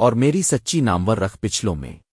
اور میری سچی نامور رکھ پچھلوں میں۔